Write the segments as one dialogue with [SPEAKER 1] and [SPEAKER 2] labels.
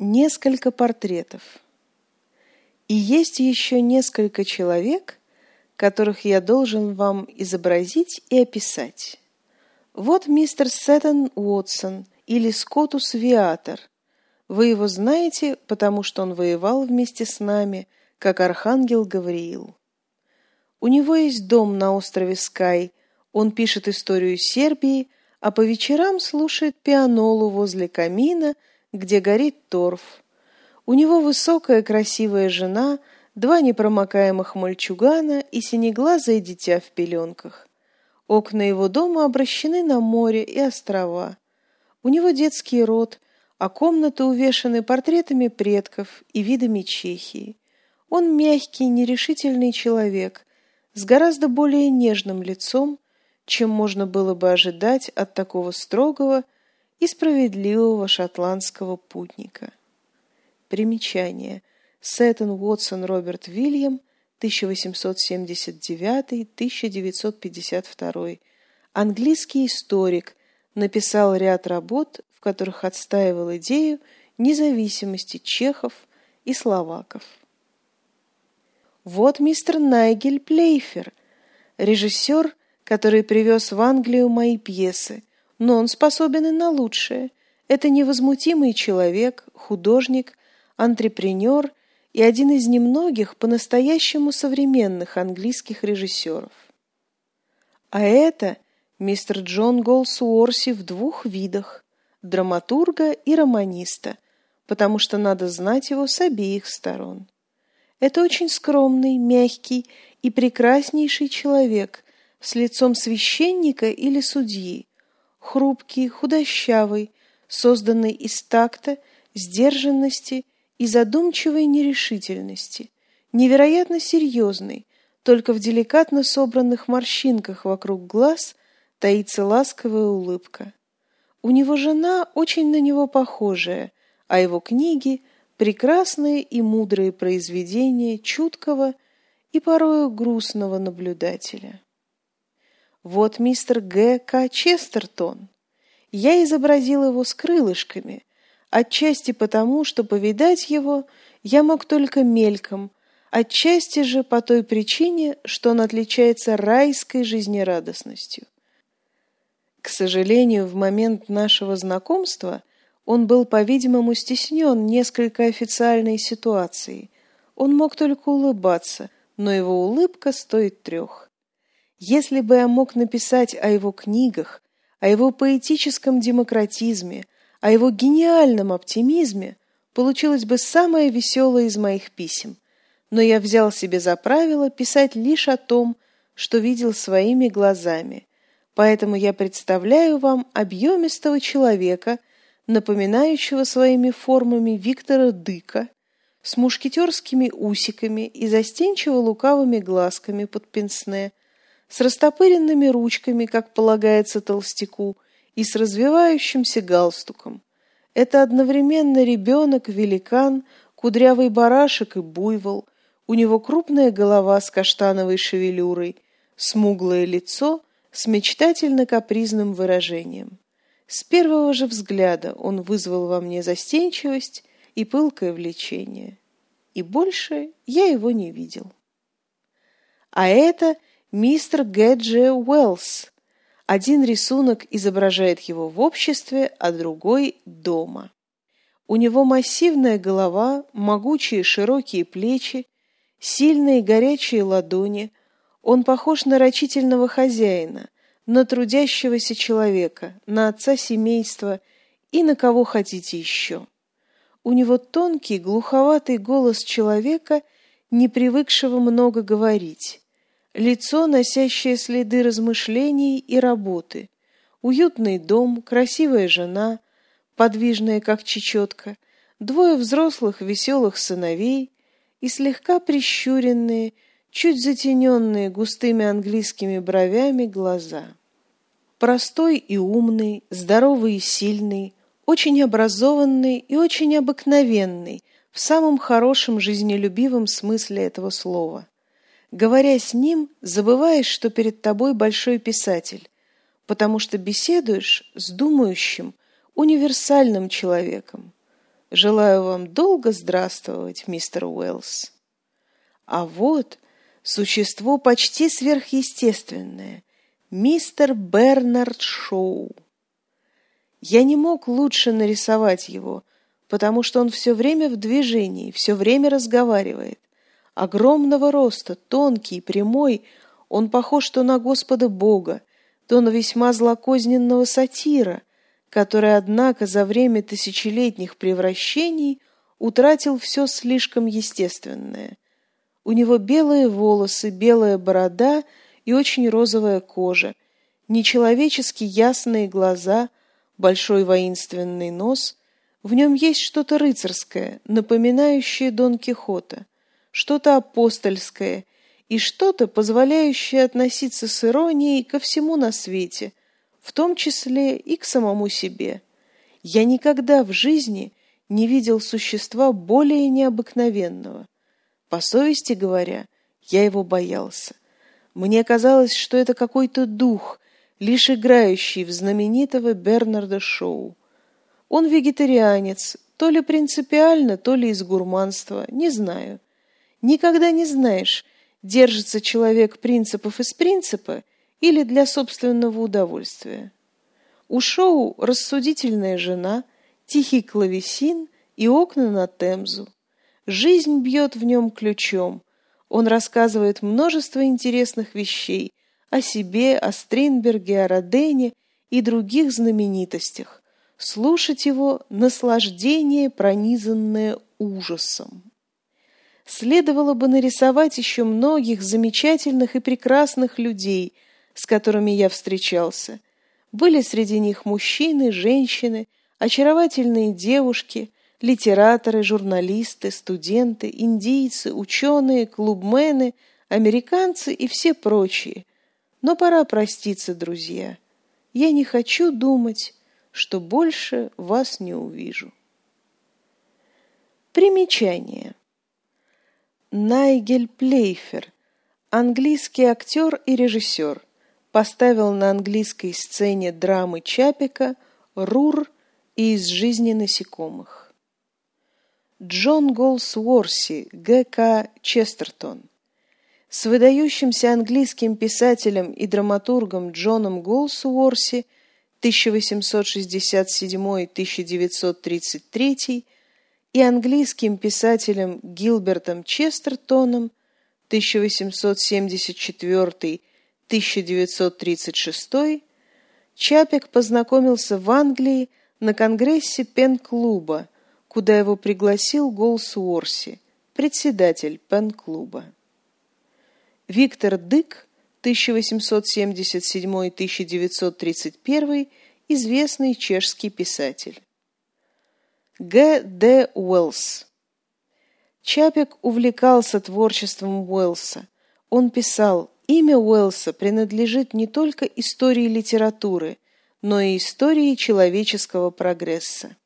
[SPEAKER 1] Несколько портретов. И есть еще несколько человек, которых я должен вам изобразить и описать. Вот мистер Сеттон Уотсон или Скотус Виатор. Вы его знаете, потому что он воевал вместе с нами, как архангел Гавриил. У него есть дом на острове Скай. Он пишет историю Сербии, а по вечерам слушает пианолу возле камина, где горит торф. У него высокая красивая жена, два непромокаемых мальчугана и синеглазое дитя в пеленках. Окна его дома обращены на море и острова. У него детский род, а комнаты увешаны портретами предков и видами Чехии. Он мягкий, нерешительный человек с гораздо более нежным лицом, чем можно было бы ожидать от такого строгого и справедливого шотландского путника. Примечание. Сеттон Уотсон Роберт Вильям, 1879-1952. Английский историк, написал ряд работ, в которых отстаивал идею независимости чехов и словаков. Вот мистер Найгель Плейфер, режиссер, который привез в Англию мои пьесы, но он способен и на лучшее. Это невозмутимый человек, художник, антрепренер – и один из немногих по-настоящему современных английских режиссеров. А это мистер Джон Голсуорси в двух видах – драматурга и романиста, потому что надо знать его с обеих сторон. Это очень скромный, мягкий и прекраснейший человек с лицом священника или судьи, хрупкий, худощавый, созданный из такта, сдержанности и задумчивой нерешительности, невероятно серьезный, только в деликатно собранных морщинках вокруг глаз таится ласковая улыбка. У него жена очень на него похожая, а его книги – прекрасные и мудрые произведения чуткого и порою грустного наблюдателя. Вот мистер Г. К. Честертон. Я изобразил его с крылышками – отчасти потому, что повидать его я мог только мельком, отчасти же по той причине, что он отличается райской жизнерадостностью. К сожалению, в момент нашего знакомства он был, по-видимому, стеснен несколько официальной ситуацией. Он мог только улыбаться, но его улыбка стоит трех. Если бы я мог написать о его книгах, о его поэтическом демократизме, о его гениальном оптимизме получилось бы самое веселое из моих писем, но я взял себе за правило писать лишь о том, что видел своими глазами. Поэтому я представляю вам объемистого человека, напоминающего своими формами Виктора Дыка, с мушкетерскими усиками и застенчиво лукавыми глазками под пенсне, с растопыренными ручками, как полагается толстяку, и с развивающимся галстуком. Это одновременно ребенок, великан, кудрявый барашек и буйвол. У него крупная голова с каштановой шевелюрой, смуглое лицо с мечтательно-капризным выражением. С первого же взгляда он вызвал во мне застенчивость и пылкое влечение. И больше я его не видел. А это мистер Гэджи Уэллс, один рисунок изображает его в обществе, а другой – дома. У него массивная голова, могучие широкие плечи, сильные горячие ладони. Он похож на рачительного хозяина, на трудящегося человека, на отца семейства и на кого хотите еще. У него тонкий, глуховатый голос человека, не привыкшего много говорить лицо, носящее следы размышлений и работы, уютный дом, красивая жена, подвижная, как чечетка, двое взрослых веселых сыновей и слегка прищуренные, чуть затененные густыми английскими бровями глаза. Простой и умный, здоровый и сильный, очень образованный и очень обыкновенный в самом хорошем жизнелюбивом смысле этого слова. Говоря с ним, забываешь, что перед тобой большой писатель, потому что беседуешь с думающим, универсальным человеком. Желаю вам долго здравствовать, мистер Уэллс. А вот существо почти сверхъестественное, мистер Бернард Шоу. Я не мог лучше нарисовать его, потому что он все время в движении, все время разговаривает. Огромного роста, тонкий, прямой, он похож то на Господа Бога, то на весьма злокозненного сатира – который, однако, за время тысячелетних превращений утратил все слишком естественное. У него белые волосы, белая борода и очень розовая кожа, нечеловечески ясные глаза, большой воинственный нос. В нем есть что-то рыцарское, напоминающее Дон Кихота, что-то апостольское и что-то, позволяющее относиться с иронией ко всему на свете – в том числе и к самому себе. Я никогда в жизни не видел существа более необыкновенного. По совести говоря, я его боялся. Мне казалось, что это какой-то дух, лишь играющий в знаменитого Бернарда Шоу. Он вегетарианец, то ли принципиально, то ли из гурманства, не знаю. Никогда не знаешь, держится человек принципов из принципа или для собственного удовольствия. У Шоу рассудительная жена, тихий клавесин и окна на Темзу. Жизнь бьет в нем ключом. Он рассказывает множество интересных вещей о себе, о Стринберге, о Родене и других знаменитостях. Слушать его – наслаждение, пронизанное ужасом. Следовало бы нарисовать еще многих замечательных и прекрасных людей – с которыми я встречался. Были среди них мужчины, женщины, очаровательные девушки, литераторы, журналисты, студенты, индийцы, ученые, клубмены, американцы и все прочие. Но пора проститься, друзья. Я не хочу думать, что больше вас не увижу. Примечание. Найгель Плейфер, английский актер и режиссер – поставил на английской сцене драмы Чапика «Рур» и «Из жизни насекомых». Джон Голсуорси, Г.К. Честертон. С выдающимся английским писателем и драматургом Джоном Голсуорси 1867-1933 и английским писателем Гилбертом Честертоном 1874 1936 Чапик познакомился в Англии на конгрессе Пен-клуба, куда его пригласил Голс Уорси, председатель Пен-клуба. Виктор Дык, 1877-1931, известный чешский писатель. Г. Д. Уэллс. Чапик увлекался творчеством Уэллса. Он писал Имя Уэллса принадлежит не только истории литературы, но и истории человеческого прогресса.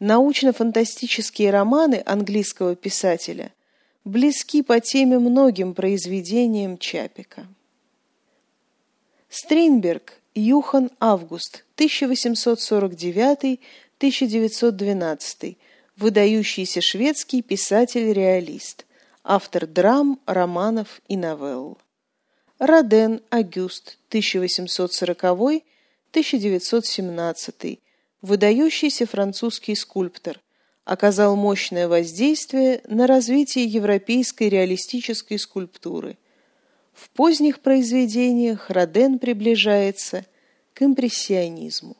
[SPEAKER 1] Научно-фантастические романы английского писателя близки по теме многим произведениям Чапика. Стринберг Юхан Август, 1849-1912, выдающийся шведский писатель-реалист – автор драм, романов и новелл. Роден Агюст, 1840-1917, выдающийся французский скульптор, оказал мощное воздействие на развитие европейской реалистической скульптуры. В поздних произведениях Роден приближается к импрессионизму.